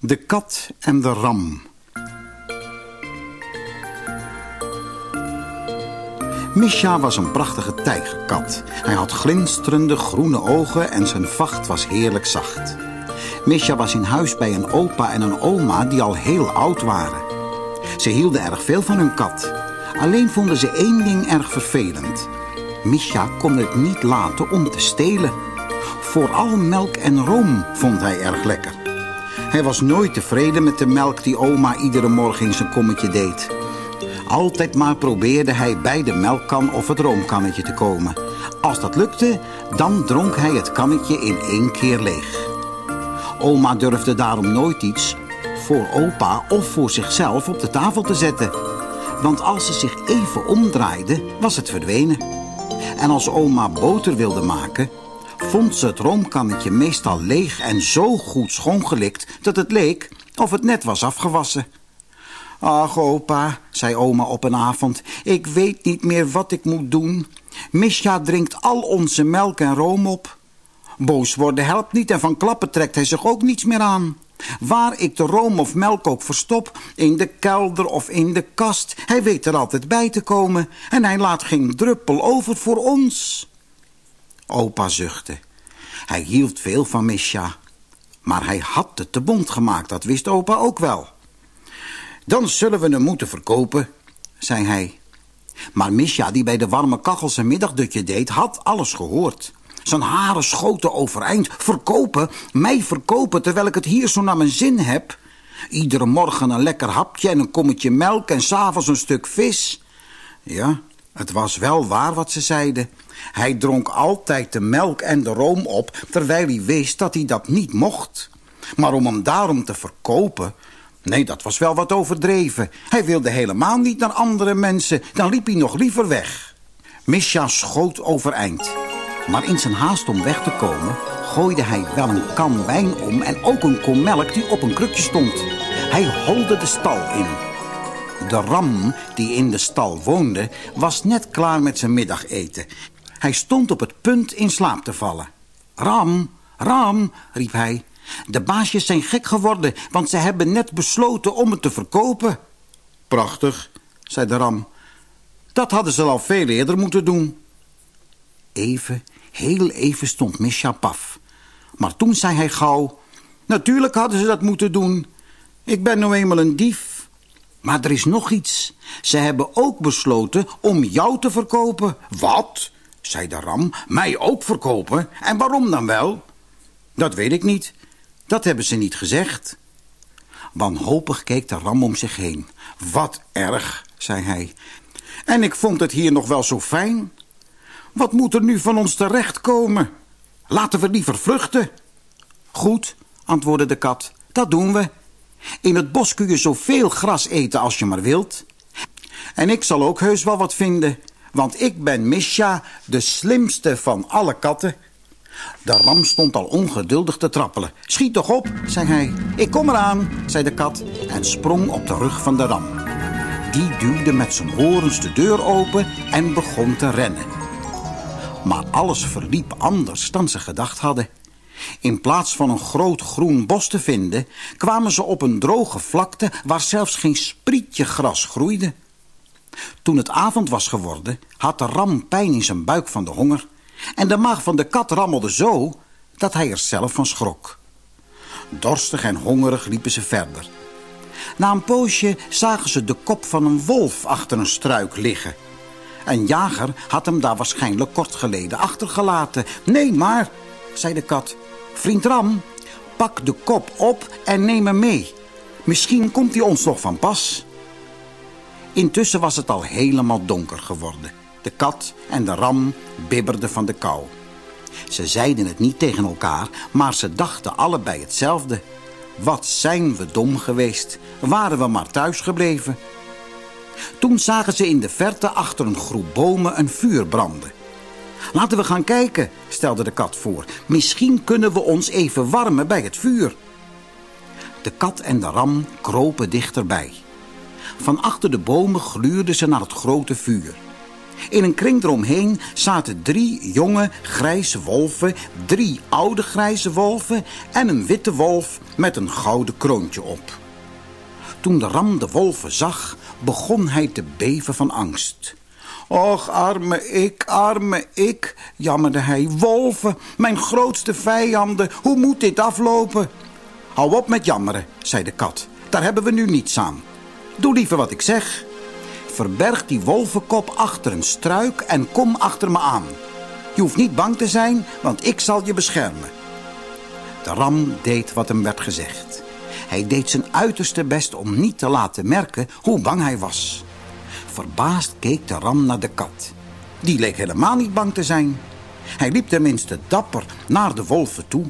De kat en de ram. Misha was een prachtige tijgerkat. Hij had glinsterende groene ogen en zijn vacht was heerlijk zacht. Misha was in huis bij een opa en een oma die al heel oud waren. Ze hielden erg veel van hun kat. Alleen vonden ze één ding erg vervelend. Misha kon het niet laten om te stelen. Vooral melk en room vond hij erg lekker. Hij was nooit tevreden met de melk die oma iedere morgen in zijn kommetje deed. Altijd maar probeerde hij bij de melkkan of het roomkannetje te komen. Als dat lukte, dan dronk hij het kannetje in één keer leeg. Oma durfde daarom nooit iets voor opa of voor zichzelf op de tafel te zetten. Want als ze zich even omdraaide, was het verdwenen. En als oma boter wilde maken, vond ze het roomkannetje meestal leeg en zo goed schoongelikt dat het leek of het net was afgewassen. Ach, opa, zei oma op een avond, ik weet niet meer wat ik moet doen. Misha drinkt al onze melk en room op. Boos worden helpt niet en van klappen trekt hij zich ook niets meer aan. Waar ik de room of melk ook verstop, in de kelder of in de kast, hij weet er altijd bij te komen en hij laat geen druppel over voor ons. Opa zuchtte. Hij hield veel van Misha, maar hij had het te bond gemaakt, dat wist opa ook wel. Dan zullen we hem moeten verkopen, zei hij. Maar Misha, die bij de warme kachel zijn middagdutje deed, had alles gehoord. Zijn haren schoten overeind. Verkopen? Mij verkopen terwijl ik het hier zo naar mijn zin heb? Iedere morgen een lekker hapje en een kommetje melk en s'avonds een stuk vis. Ja, het was wel waar wat ze zeiden. Hij dronk altijd de melk en de room op, terwijl hij wist dat hij dat niet mocht. Maar om hem daarom te verkopen... Nee, dat was wel wat overdreven. Hij wilde helemaal niet naar andere mensen. Dan liep hij nog liever weg. Misha schoot overeind. Maar in zijn haast om weg te komen... gooide hij wel een kan wijn om en ook een kom melk die op een krukje stond. Hij holde de stal in. De ram die in de stal woonde was net klaar met zijn middageten. Hij stond op het punt in slaap te vallen. Ram, Ram, riep hij. De baasjes zijn gek geworden, want ze hebben net besloten om het te verkopen. Prachtig, zei de ram. Dat hadden ze al veel eerder moeten doen. Even, heel even stond Misha paf. Maar toen zei hij gauw... Natuurlijk hadden ze dat moeten doen. Ik ben nou eenmaal een dief. Maar er is nog iets. Ze hebben ook besloten om jou te verkopen. Wat? Zei de ram. Mij ook verkopen? En waarom dan wel? Dat weet ik niet. Dat hebben ze niet gezegd. Wanhopig keek de ram om zich heen. Wat erg, zei hij. En ik vond het hier nog wel zo fijn. Wat moet er nu van ons terechtkomen? Laten we liever vluchten. Goed, antwoordde de kat, dat doen we. In het bos kun je zoveel gras eten als je maar wilt. En ik zal ook heus wel wat vinden, want ik ben Misha, de slimste van alle katten. De ram stond al ongeduldig te trappelen. Schiet toch op, zei hij. Ik kom eraan, zei de kat en sprong op de rug van de ram. Die duwde met zijn horens de deur open en begon te rennen. Maar alles verliep anders dan ze gedacht hadden. In plaats van een groot groen bos te vinden... kwamen ze op een droge vlakte waar zelfs geen sprietje gras groeide. Toen het avond was geworden, had de ram pijn in zijn buik van de honger... en de maag van de kat rammelde zo dat hij er zelf van schrok. Dorstig en hongerig liepen ze verder. Na een poosje zagen ze de kop van een wolf achter een struik liggen... Een jager had hem daar waarschijnlijk kort geleden achtergelaten. Nee, maar, zei de kat, vriend Ram, pak de kop op en neem hem mee. Misschien komt hij ons nog van pas. Intussen was het al helemaal donker geworden. De kat en de ram bibberden van de kou. Ze zeiden het niet tegen elkaar, maar ze dachten allebei hetzelfde. Wat zijn we dom geweest. Waren we maar thuis gebleven. Toen zagen ze in de verte achter een groep bomen een vuur branden. Laten we gaan kijken, stelde de kat voor. Misschien kunnen we ons even warmen bij het vuur. De kat en de ram kropen dichterbij. Van achter de bomen gluurden ze naar het grote vuur. In een kring eromheen zaten drie jonge grijze wolven, drie oude grijze wolven en een witte wolf met een gouden kroontje op. Toen de ram de wolven zag, begon hij te beven van angst. Och, arme ik, arme ik, jammerde hij. Wolven, mijn grootste vijanden, hoe moet dit aflopen? Hou op met jammeren, zei de kat. Daar hebben we nu niets aan. Doe liever wat ik zeg. Verberg die wolvenkop achter een struik en kom achter me aan. Je hoeft niet bang te zijn, want ik zal je beschermen. De ram deed wat hem werd gezegd. Hij deed zijn uiterste best om niet te laten merken hoe bang hij was. Verbaasd keek de ram naar de kat. Die leek helemaal niet bang te zijn. Hij liep tenminste dapper naar de wolven toe.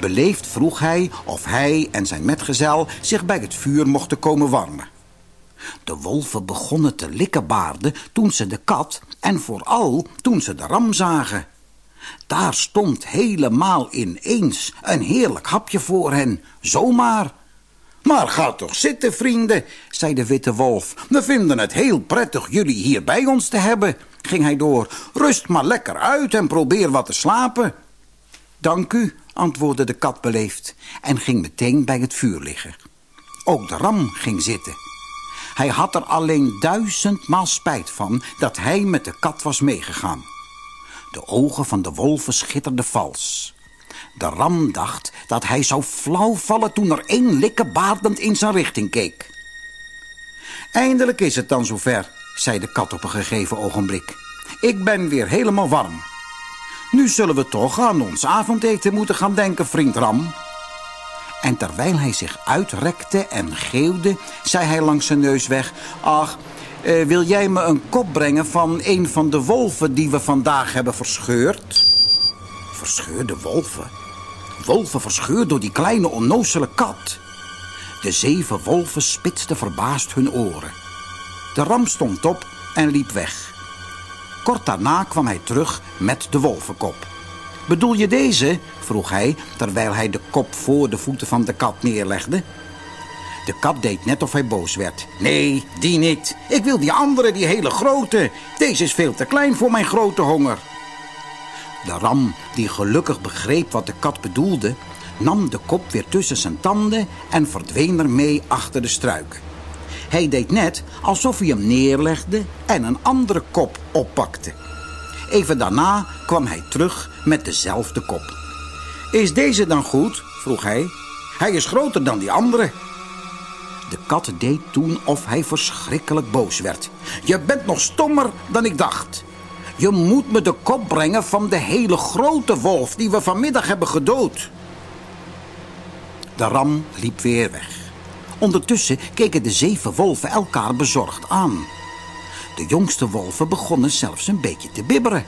Beleefd vroeg hij of hij en zijn metgezel zich bij het vuur mochten komen warmen. De wolven begonnen te likkenbaarden toen ze de kat en vooral toen ze de ram zagen. Daar stond helemaal ineens een heerlijk hapje voor hen, zomaar. Maar ga toch zitten, vrienden, zei de witte wolf. We vinden het heel prettig jullie hier bij ons te hebben, ging hij door. Rust maar lekker uit en probeer wat te slapen. Dank u, antwoordde de kat beleefd en ging meteen bij het vuur liggen. Ook de ram ging zitten. Hij had er alleen duizendmaal spijt van dat hij met de kat was meegegaan. De ogen van de wolven schitterden vals. De ram dacht dat hij zou flauw vallen toen er één likkebaardend in zijn richting keek. Eindelijk is het dan zover, zei de kat op een gegeven ogenblik. Ik ben weer helemaal warm. Nu zullen we toch aan ons avondeten moeten gaan denken, vriend Ram. En terwijl hij zich uitrekte en geeuwde, zei hij langs zijn neus weg... Ach, eh, wil jij me een kop brengen van een van de wolven die we vandaag hebben verscheurd? Verscheurde wolven? Wolven verscheurd door die kleine onnozele kat? De zeven wolven spitsten verbaasd hun oren. De ram stond op en liep weg. Kort daarna kwam hij terug met de wolvenkop. Bedoel je deze? vroeg hij, terwijl hij de kop voor de voeten van de kat neerlegde. De kat deed net of hij boos werd. Nee, die niet. Ik wil die andere, die hele grote. Deze is veel te klein voor mijn grote honger. De ram, die gelukkig begreep wat de kat bedoelde... nam de kop weer tussen zijn tanden en verdween ermee achter de struik. Hij deed net alsof hij hem neerlegde en een andere kop oppakte. Even daarna kwam hij terug met dezelfde kop. Is deze dan goed? vroeg hij. Hij is groter dan die andere. De kat deed toen of hij verschrikkelijk boos werd. Je bent nog stommer dan ik dacht. Je moet me de kop brengen van de hele grote wolf die we vanmiddag hebben gedood. De ram liep weer weg. Ondertussen keken de zeven wolven elkaar bezorgd aan. De jongste wolven begonnen zelfs een beetje te bibberen.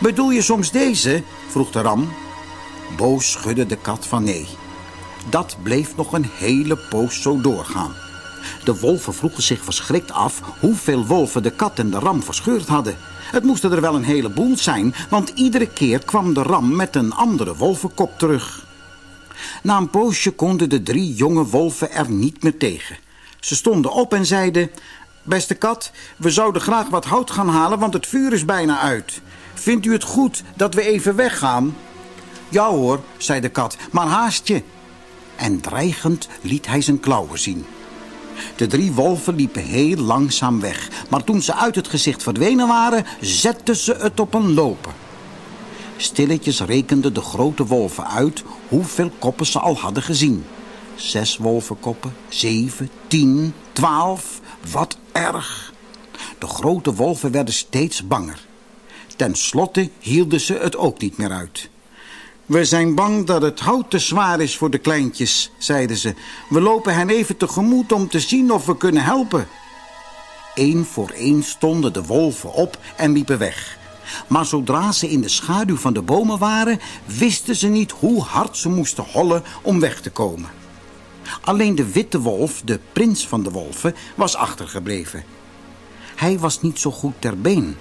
Bedoel je soms deze? vroeg de ram. Boos schudde de kat van nee. Dat bleef nog een hele poos zo doorgaan. De wolven vroegen zich verschrikt af hoeveel wolven de kat en de ram verscheurd hadden. Het moesten er wel een heleboel zijn, want iedere keer kwam de ram met een andere wolvenkop terug. Na een poosje konden de drie jonge wolven er niet meer tegen. Ze stonden op en zeiden... Beste kat, we zouden graag wat hout gaan halen, want het vuur is bijna uit. Vindt u het goed dat we even weggaan? Ja hoor, zei de kat, maar haast je. En dreigend liet hij zijn klauwen zien. De drie wolven liepen heel langzaam weg. Maar toen ze uit het gezicht verdwenen waren, zetten ze het op een lopen. Stilletjes rekenden de grote wolven uit hoeveel koppen ze al hadden gezien. Zes wolvenkoppen, zeven, tien, twaalf. Wat erg. De grote wolven werden steeds banger. Ten slotte hielden ze het ook niet meer uit. We zijn bang dat het hout te zwaar is voor de kleintjes, zeiden ze. We lopen hen even tegemoet om te zien of we kunnen helpen. Eén voor één stonden de wolven op en liepen weg. Maar zodra ze in de schaduw van de bomen waren... wisten ze niet hoe hard ze moesten hollen om weg te komen. Alleen de witte wolf, de prins van de wolven, was achtergebleven. Hij was niet zo goed ter been.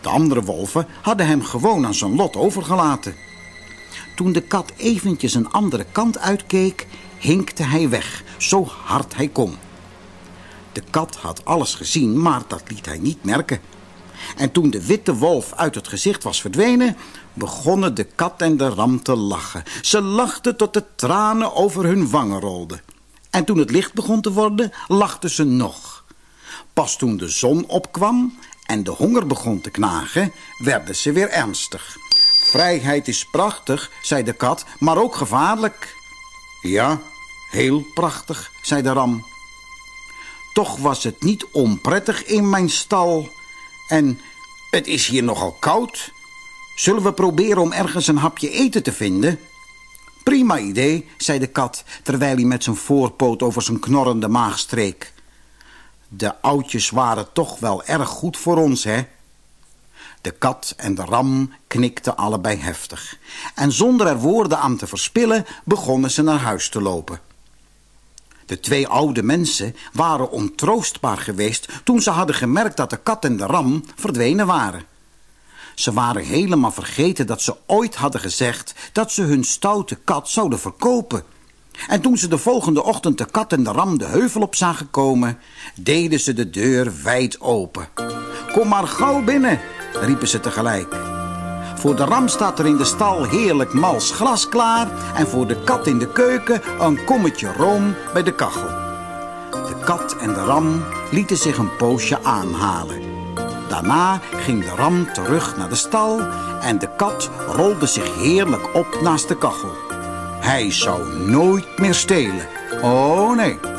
De andere wolven hadden hem gewoon aan zijn lot overgelaten. Toen de kat eventjes een andere kant uitkeek, hinkte hij weg, zo hard hij kon. De kat had alles gezien, maar dat liet hij niet merken. En toen de witte wolf uit het gezicht was verdwenen, begonnen de kat en de ram te lachen. Ze lachten tot de tranen over hun wangen rolden. En toen het licht begon te worden, lachten ze nog. Pas toen de zon opkwam en de honger begon te knagen, werden ze weer ernstig. Vrijheid is prachtig, zei de kat, maar ook gevaarlijk. Ja, heel prachtig, zei de ram. Toch was het niet onprettig in mijn stal. En het is hier nogal koud. Zullen we proberen om ergens een hapje eten te vinden? Prima idee, zei de kat, terwijl hij met zijn voorpoot over zijn knorrende maag streek. De oudjes waren toch wel erg goed voor ons, hè? De kat en de ram knikten allebei heftig. En zonder er woorden aan te verspillen, begonnen ze naar huis te lopen. De twee oude mensen waren ontroostbaar geweest toen ze hadden gemerkt dat de kat en de ram verdwenen waren. Ze waren helemaal vergeten dat ze ooit hadden gezegd dat ze hun stoute kat zouden verkopen. En toen ze de volgende ochtend de kat en de ram de heuvel op zagen komen, deden ze de deur wijd open. Kom maar gauw binnen, riepen ze tegelijk. Voor de ram staat er in de stal heerlijk mals glas klaar... en voor de kat in de keuken een kommetje room bij de kachel. De kat en de ram lieten zich een poosje aanhalen. Daarna ging de ram terug naar de stal... en de kat rolde zich heerlijk op naast de kachel. Hij zou nooit meer stelen. Oh nee.